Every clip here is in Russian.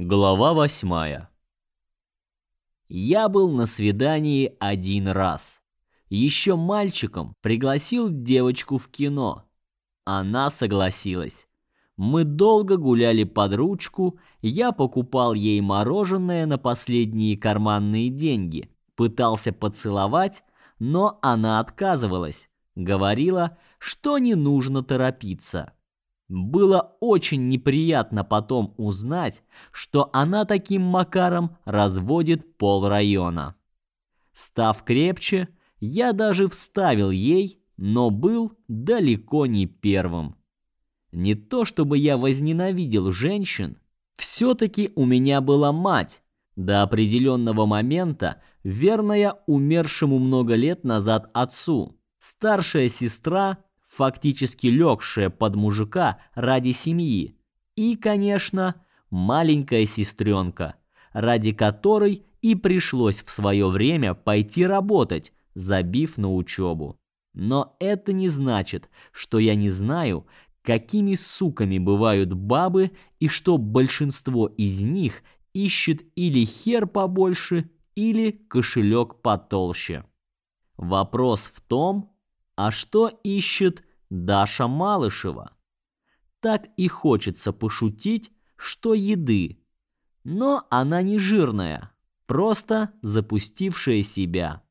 Глава восьмая. Я был на свидании один раз. Еще мальчиком пригласил девочку в кино. Она согласилась. Мы долго гуляли под ручку, я покупал ей мороженое на последние карманные деньги, пытался поцеловать, но она отказывалась, говорила, что не нужно торопиться. Было очень неприятно потом узнать, что она таким макаром разводит пол района. Став крепче, я даже вставил ей, но был далеко не первым. Не то чтобы я возненавидел женщин, все таки у меня была мать, до определенного момента верная умершему много лет назад отцу. Старшая сестра фактически легшая под мужика ради семьи, и, конечно, маленькая сестренка, ради которой и пришлось в свое время пойти работать, забив на учебу. Но это не значит, что я не знаю, какими суками бывают бабы и что большинство из них ищет или хер побольше, или кошелек потолще. Вопрос в том, а что ищет Даша Малышева. Так и хочется пошутить, что еды. Но она не жирная, просто запустившая себя.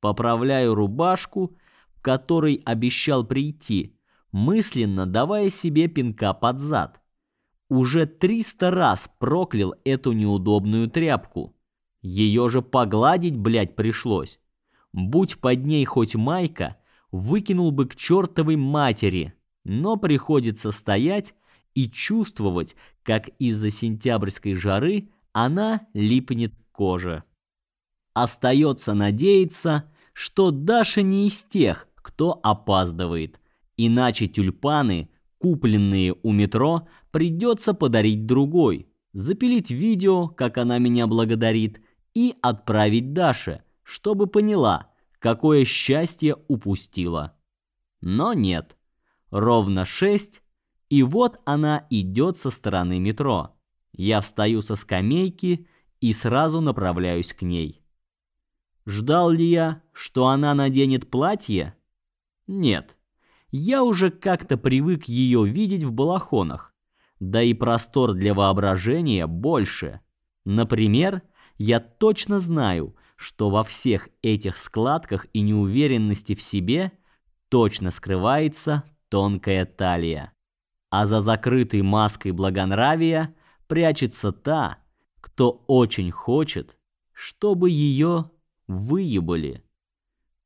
Поправляю рубашку, в которой обещал прийти, мысленно давая себе пинка под зад. Уже триста раз проклял эту неудобную тряпку. Ее же погладить, блядь, пришлось. Будь под ней хоть майка, выкинул бы к чертовой матери, но приходится стоять и чувствовать, как из-за сентябрьской жары она липнет к коже. Остается надеяться, что Даша не из тех, кто опаздывает, иначе тюльпаны, купленные у метро, придется подарить другой, запилить видео, как она меня благодарит, и отправить Даше, чтобы поняла – какое счастье упустила. Но нет. Ровно шесть, и вот она идет со стороны метро. Я встаю со скамейки и сразу направляюсь к ней. Ждал ли я, что она наденет платье? Нет. Я уже как-то привык ее видеть в балахонах. Да и простор для воображения больше. Например, я точно знаю, что во всех этих складках и неуверенности в себе точно скрывается тонкая талия, а за закрытой маской благонравия прячется та, кто очень хочет, чтобы ее выебали.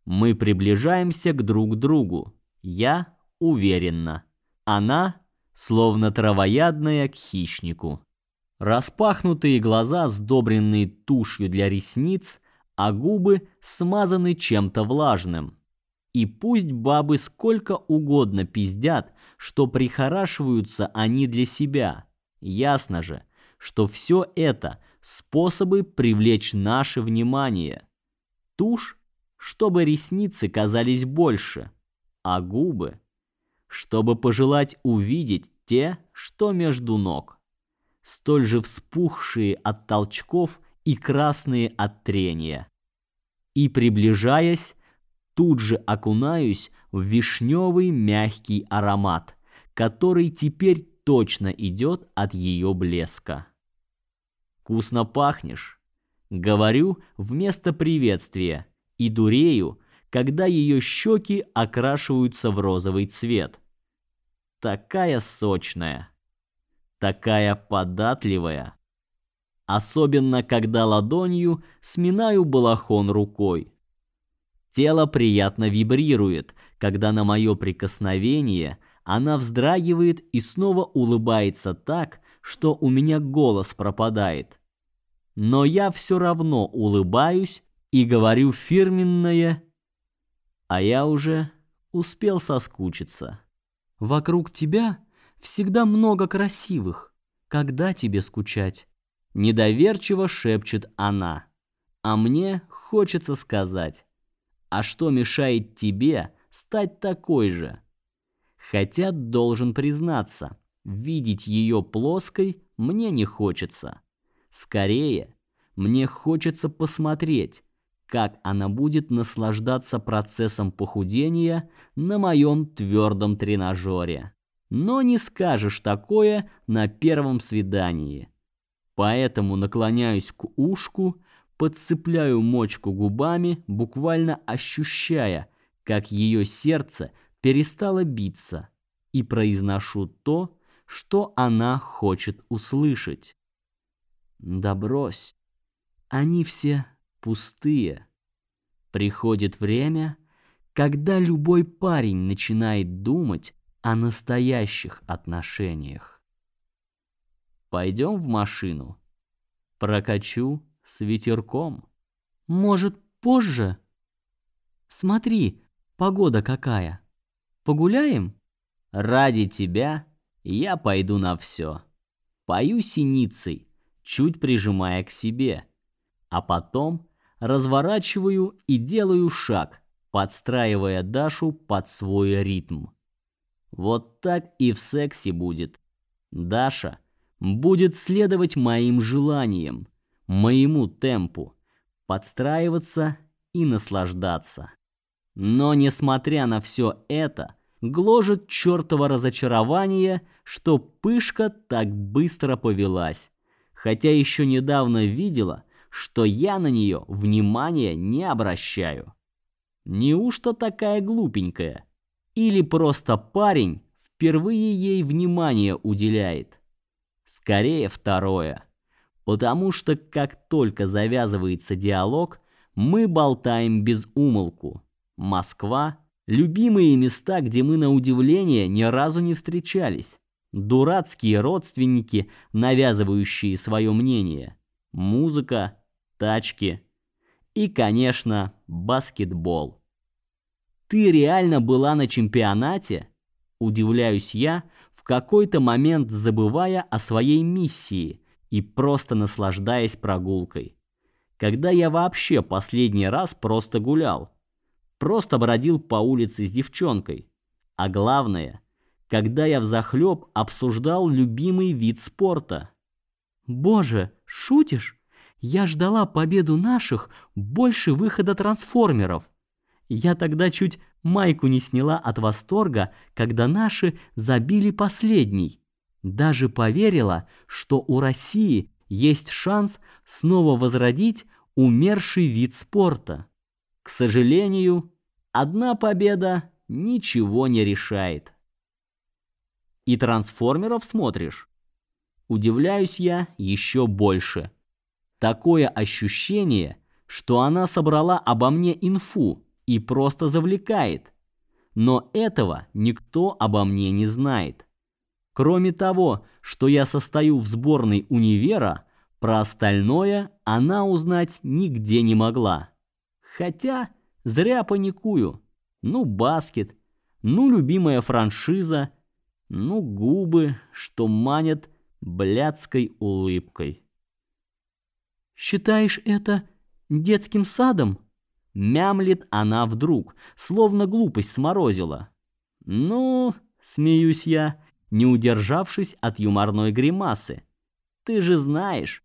Мы приближаемся к друг другу. Я уверенно, она словно травоядная к хищнику. Распахнутые глаза, сдобренные тушью для ресниц, а губы смазаны чем-то влажным. И пусть бабы сколько угодно пиздят, что прихорашиваются они для себя, ясно же, что все это способы привлечь наше внимание. Тушь, чтобы ресницы казались больше, а губы, чтобы пожелать увидеть те, что между ног, столь же вспухшие от толчков и красные от трения. И приближаясь, тут же окунаюсь в вишневый мягкий аромат, который теперь точно идет от ее блеска. Вкусно пахнешь, говорю вместо приветствия и дурею, когда ее щеки окрашиваются в розовый цвет. Такая сочная, такая податливая особенно когда ладонью сминаю балахон рукой. Тело приятно вибрирует, когда на мое прикосновение она вздрагивает и снова улыбается так, что у меня голос пропадает. Но я все равно улыбаюсь и говорю фирменное, а я уже успел соскучиться. Вокруг тебя всегда много красивых. Когда тебе скучать? Недоверчиво шепчет она. А мне хочется сказать, а что мешает тебе стать такой же? Хотя должен признаться, видеть ее плоской мне не хочется. Скорее, мне хочется посмотреть, как она будет наслаждаться процессом похудения на моем твердом тренажере. Но не скажешь такое на первом свидании. Поэтому наклоняюсь к ушку, подцепляю мочку губами, буквально ощущая, как ее сердце перестало биться, и произношу то, что она хочет услышать. Да брось. Они все пустые. Приходит время, когда любой парень начинает думать о настоящих отношениях. Пойдем в машину. Прокачу с ветерком. Может, позже? Смотри, погода какая. Погуляем? Ради тебя я пойду на все. Пою синицей, чуть прижимая к себе, а потом разворачиваю и делаю шаг, подстраивая Дашу под свой ритм. Вот так и в сексе будет. Даша будет следовать моим желаниям, моему темпу, подстраиваться и наслаждаться. Но несмотря на все это, гложет чертово разочарование, что пышка так быстро повелась, хотя еще недавно видела, что я на нее внимания не обращаю. Неужто такая глупенькая? Или просто парень впервые ей внимание уделяет? Скорее второе. Потому что как только завязывается диалог, мы болтаем без умолку. Москва любимые места, где мы на удивление ни разу не встречались. Дурацкие родственники, навязывающие свое мнение. Музыка, тачки и, конечно, баскетбол. Ты реально была на чемпионате? Удивляюсь я, в какой-то момент забывая о своей миссии и просто наслаждаясь прогулкой. Когда я вообще последний раз просто гулял? Просто бродил по улице с девчонкой. А главное, когда я взахлёб обсуждал любимый вид спорта. Боже, шутишь? Я ждала победу наших больше выхода трансформеров. Я тогда чуть майку не сняла от восторга, когда наши забили последний. Даже поверила, что у России есть шанс снова возродить умерший вид спорта. К сожалению, одна победа ничего не решает. И трансформеров смотришь? Удивляюсь я еще больше. Такое ощущение, что она собрала обо мне инфу и просто завлекает. Но этого никто обо мне не знает. Кроме того, что я состою в сборной универа, про остальное она узнать нигде не могла. Хотя зря паникую. Ну, баскет, ну, любимая франшиза, ну, губы, что манят блядской улыбкой. «Считаешь это детским садом?» Мямлит она вдруг, словно глупость сморозила. «Ну, — смеюсь я, не удержавшись от юморной гримасы. Ты же знаешь,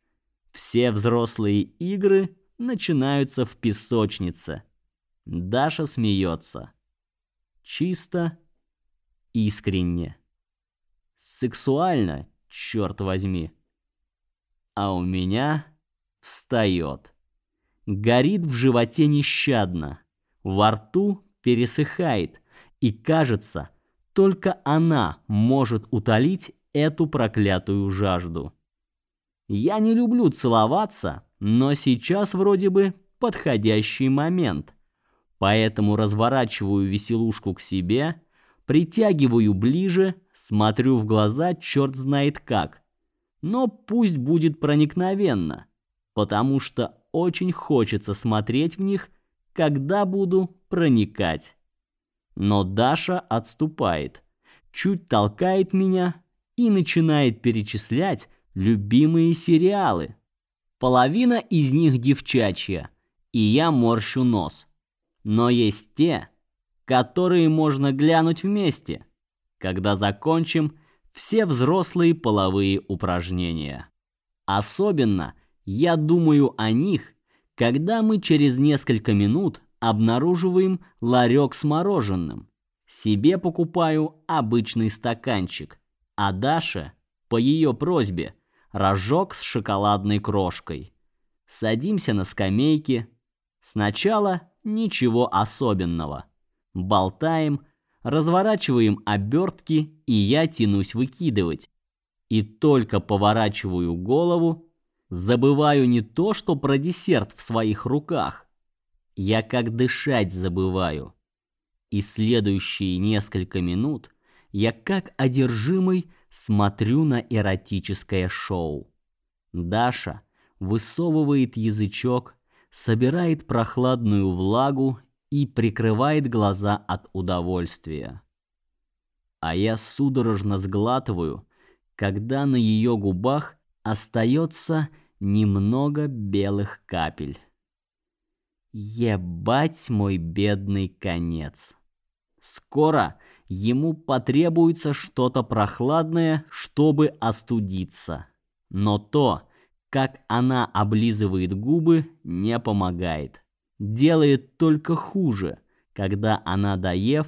все взрослые игры начинаются в песочнице. Даша смеется. Чисто, искренне. Сексуально, черт возьми. А у меня встает. Горит в животе нещадно. Во рту пересыхает. И кажется, только она может утолить эту проклятую жажду. Я не люблю целоваться, но сейчас вроде бы подходящий момент. Поэтому разворачиваю веселушку к себе, притягиваю ближе, смотрю в глаза черт знает как. Но пусть будет проникновенно, потому что очень хочется смотреть в них, когда буду проникать. Но Даша отступает, чуть толкает меня и начинает перечислять любимые сериалы. Половина из них девчачья, и я морщу нос. Но есть те, которые можно глянуть вместе. Когда закончим, все взрослые половые упражнения. Особенно я думаю о них, когда мы через несколько минут обнаруживаем ларек с мороженым. Себе покупаю обычный стаканчик, а Даша, по ее просьбе, рожок с шоколадной крошкой. Садимся на скамейке. Сначала ничего особенного. Болтаем, разворачиваем обертки, и я тянусь выкидывать. И только поворачиваю голову, забываю не то, что про десерт в своих руках. Я как дышать забываю. И следующие несколько минут я как одержимый смотрю на эротическое шоу. Даша высовывает язычок, собирает прохладную влагу и прикрывает глаза от удовольствия. А я судорожно сглатываю, когда на ее губах остается немного белых капель. Ебать мой бедный конец. Скоро ему потребуется что-то прохладное, чтобы остудиться. Но то, как она облизывает губы, не помогает. Делает только хуже, когда она, доев,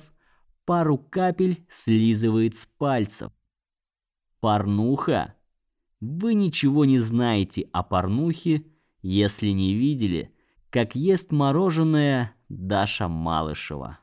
пару капель слизывает с пальцев. Порнуха? Вы ничего не знаете о порнухе, если не видели, как ест мороженое Даша Малышева.